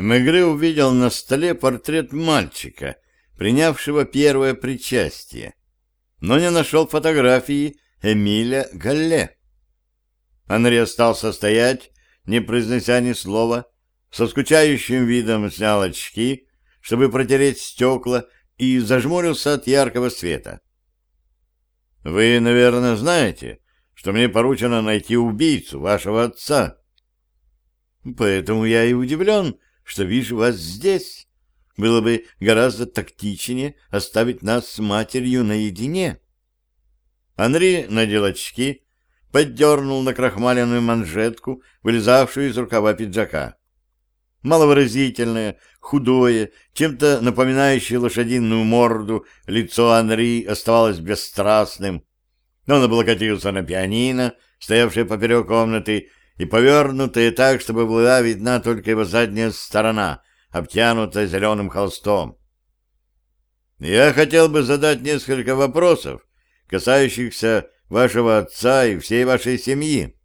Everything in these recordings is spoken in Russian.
Мегре увидел на столе портрет мальчика, принявшего первое причастие, но не нашел фотографии Эмиля Галле. Анри остался стоять, не произнося ни слова, со скучающим видом снял очки, чтобы протереть стекла, и зажмурился от яркого света. «Вы, наверное, знаете, что мне поручено найти убийцу вашего отца. Поэтому я и удивлен, что вижу вас здесь. Было бы гораздо тактичнее оставить нас с матерью наедине». Анри надел очки, поддернул на крахмаленную манжетку, вылезавшую из рукава пиджака маловыразительное, худое, чем-то напоминающее лошадиную морду, лицо Анри оставалось бесстрастным. Он облокотился на пианино, стоявшее поперек комнаты, и повернутое так, чтобы была видна только его задняя сторона, обтянутая зеленым холстом. «Я хотел бы задать несколько вопросов, касающихся вашего отца и всей вашей семьи».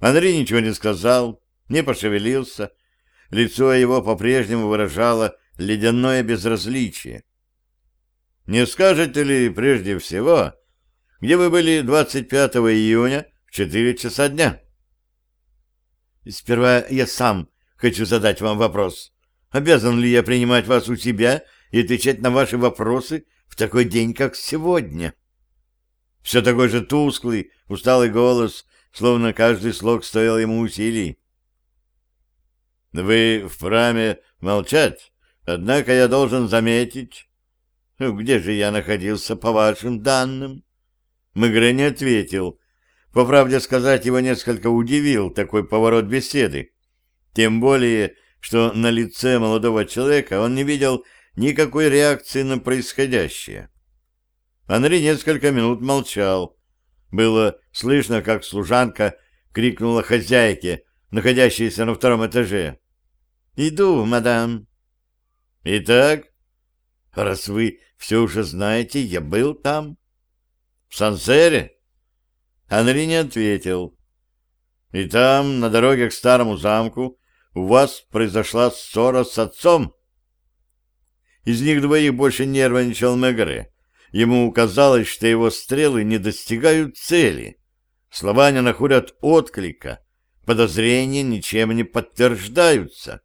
Андрей ничего не сказал, не пошевелился, лицо его по-прежнему выражало ледяное безразличие. «Не скажете ли прежде всего, где вы были 25 июня в 4 часа дня?» «Сперва я сам хочу задать вам вопрос. Обязан ли я принимать вас у себя и отвечать на ваши вопросы в такой день, как сегодня?» Все такой же тусклый, усталый голос, словно каждый слог стоил ему усилий. Вы вправе молчать, однако я должен заметить... Где же я находился, по вашим данным? Мегре не ответил. По правде сказать, его несколько удивил такой поворот беседы. Тем более, что на лице молодого человека он не видел никакой реакции на происходящее. Анри несколько минут молчал. Было слышно, как служанка крикнула хозяйке, находящейся на втором этаже. «Иду, мадам». «Итак, раз вы все уже знаете, я был там». «В Сансере?» Анри не ответил. «И там, на дороге к старому замку, у вас произошла ссора с отцом?» Из них двоих больше нервничал Мегре. Ему казалось, что его стрелы не достигают цели. Слова не находят отклика, подозрения ничем не подтверждаются.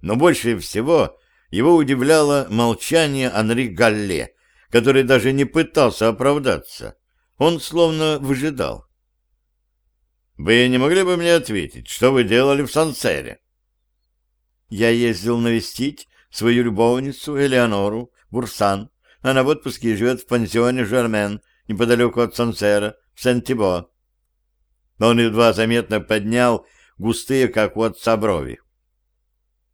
Но больше всего его удивляло молчание Анри Галле, который даже не пытался оправдаться. Он словно выжидал. «Вы не могли бы мне ответить, что вы делали в Сансере?» «Я ездил навестить свою любовницу Элеонору Бурсан. Она в отпуске живет в пансионе Жермен, неподалеку от Сансера, в Сен-Тибо». Он едва заметно поднял густые, как у отца, брови.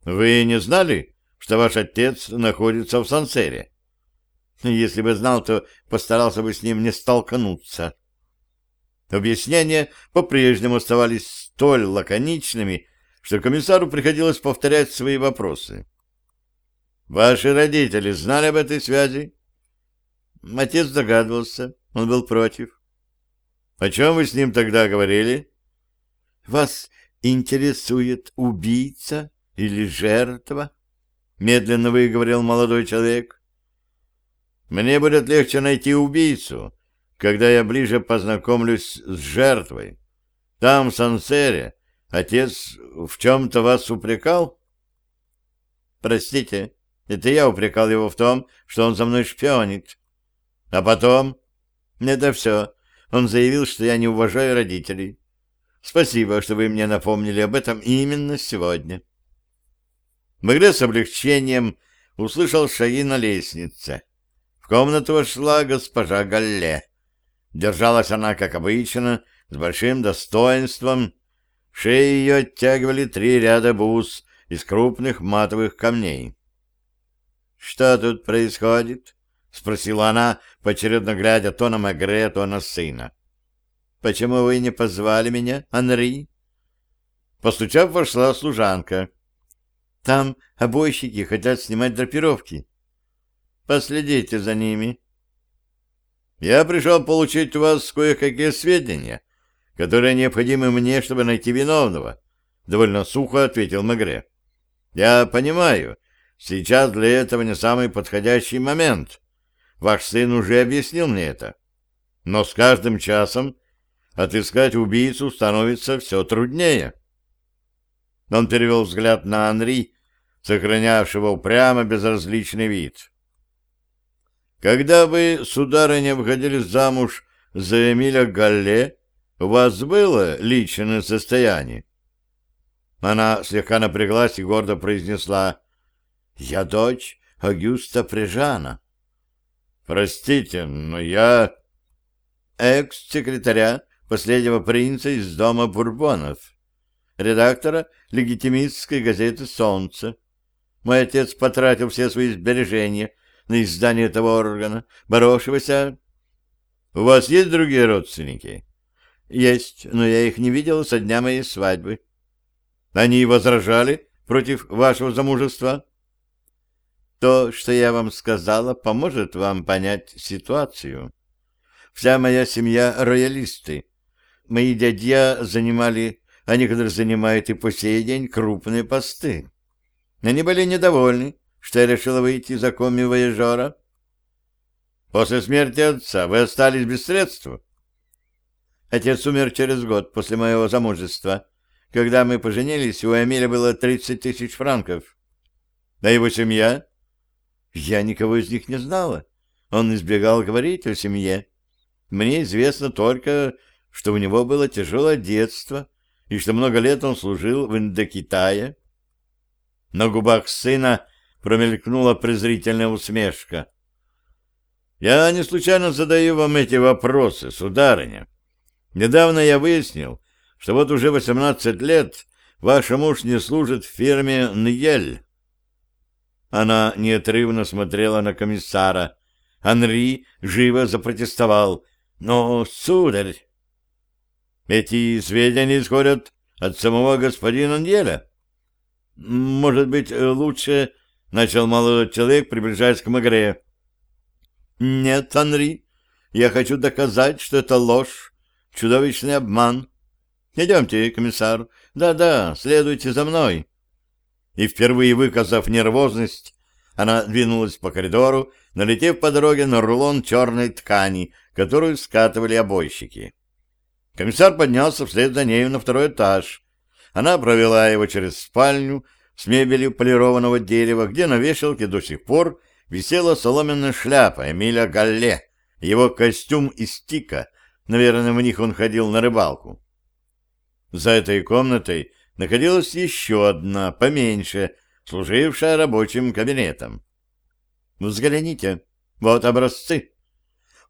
Вы не знали, что ваш отец находится в Сансере? Если бы знал, то постарался бы с ним не столкнуться. Объяснения по-прежнему оставались столь лаконичными, что комиссару приходилось повторять свои вопросы. «Ваши родители знали об этой связи?» Отец догадывался, он был против. «О чем вы с ним тогда говорили?» «Вас интересует убийца?» или жертва? — медленно выговорил молодой человек. — Мне будет легче найти убийцу, когда я ближе познакомлюсь с жертвой. Там, в Сансере, отец в чем-то вас упрекал? — Простите, это я упрекал его в том, что он за мной шпионит. А потом... Это все. Он заявил, что я не уважаю родителей. Спасибо, что вы мне напомнили об этом именно сегодня. — Мегре с облегчением услышал шаги на лестнице. В комнату вошла госпожа Галле. Держалась она, как обычно, с большим достоинством. Шеи ее оттягивали три ряда бус из крупных матовых камней. — Что тут происходит? — спросила она, поочередно глядя то на Мегре, то на сына. — Почему вы не позвали меня, Анри? Постучав, вошла служанка. Там обойщики хотят снимать драпировки. Последите за ними. Я пришел получить у вас кое-какие сведения, которые необходимы мне, чтобы найти виновного, — довольно сухо ответил Мегре. Я понимаю, сейчас для этого не самый подходящий момент. Ваш сын уже объяснил мне это. Но с каждым часом отыскать убийцу становится все труднее. Он перевел взгляд на Анри, сохранявшего упрямо безразличный вид. «Когда вы, сударыня, выходили замуж за Эмиля Галле, у вас было личное состояние?» Она слегка напряглась и гордо произнесла «Я дочь Агюста Прижана». «Простите, но я...» «Экс-секретаря последнего принца из дома Бурбонов, редактора легитимистской газеты «Солнце». Мой отец потратил все свои сбережения на издание этого органа, боровшегося... У вас есть другие родственники? Есть, но я их не видел со дня моей свадьбы. Они возражали против вашего замужества? То, что я вам сказала, поможет вам понять ситуацию. Вся моя семья — роялисты. Мои дядья занимали, а некоторые занимают и по сей день крупные посты. Они были недовольны, что я решила выйти за коми-вояжера. После смерти отца вы остались без средств? Отец умер через год после моего замужества. Когда мы поженились, у Эмиля было 30 тысяч франков. А его семья? Я никого из них не знала. Он избегал говорить о семье. Мне известно только, что у него было тяжелое детство и что много лет он служил в Индокитае. На губах сына промелькнула презрительная усмешка. «Я не случайно задаю вам эти вопросы, сударыня. Недавно я выяснил, что вот уже 18 лет ваш муж не служит в фирме «Ньель». Она неотрывно смотрела на комиссара. Анри живо запротестовал. «Но, сударь, эти сведения исходят от самого господина Ньеля. Может быть, лучше...» — начал молодой человек, приближаясь к Магре. «Нет, Анри, я хочу доказать, что это ложь, чудовищный обман. Идемте, комиссар. Да-да, следуйте за мной». И впервые выказав нервозность, она двинулась по коридору, налетев по дороге на рулон черной ткани, которую скатывали обойщики. Комиссар поднялся вслед за нею на второй этаж. Она провела его через спальню с мебелью полированного дерева, где на вешалке до сих пор висела соломенная шляпа Эмиля Галле, его костюм из тика, наверное, в них он ходил на рыбалку. За этой комнатой находилась еще одна, поменьше, служившая рабочим кабинетом. Взгляните, вот образцы.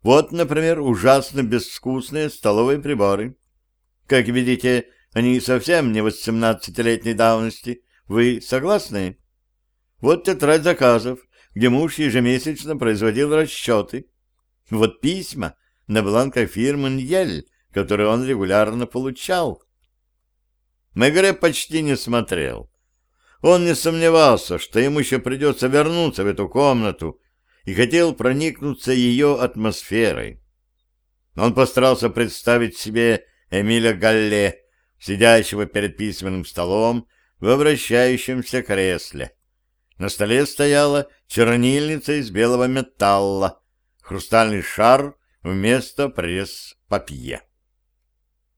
Вот, например, ужасно безвкусные столовые приборы. Как видите, они совсем не восемнадцатилетней давности. Вы согласны? Вот тетрадь заказов, где муж ежемесячно производил расчеты. Вот письма на бланках фирмы «Ньель», которые он регулярно получал. Мегре почти не смотрел. Он не сомневался, что ему еще придется вернуться в эту комнату, и хотел проникнуться ее атмосферой. Он постарался представить себе Эмиля Галле, сидящего перед письменным столом в обращающемся кресле. На столе стояла чернильница из белого металла, хрустальный шар вместо пресс-папье.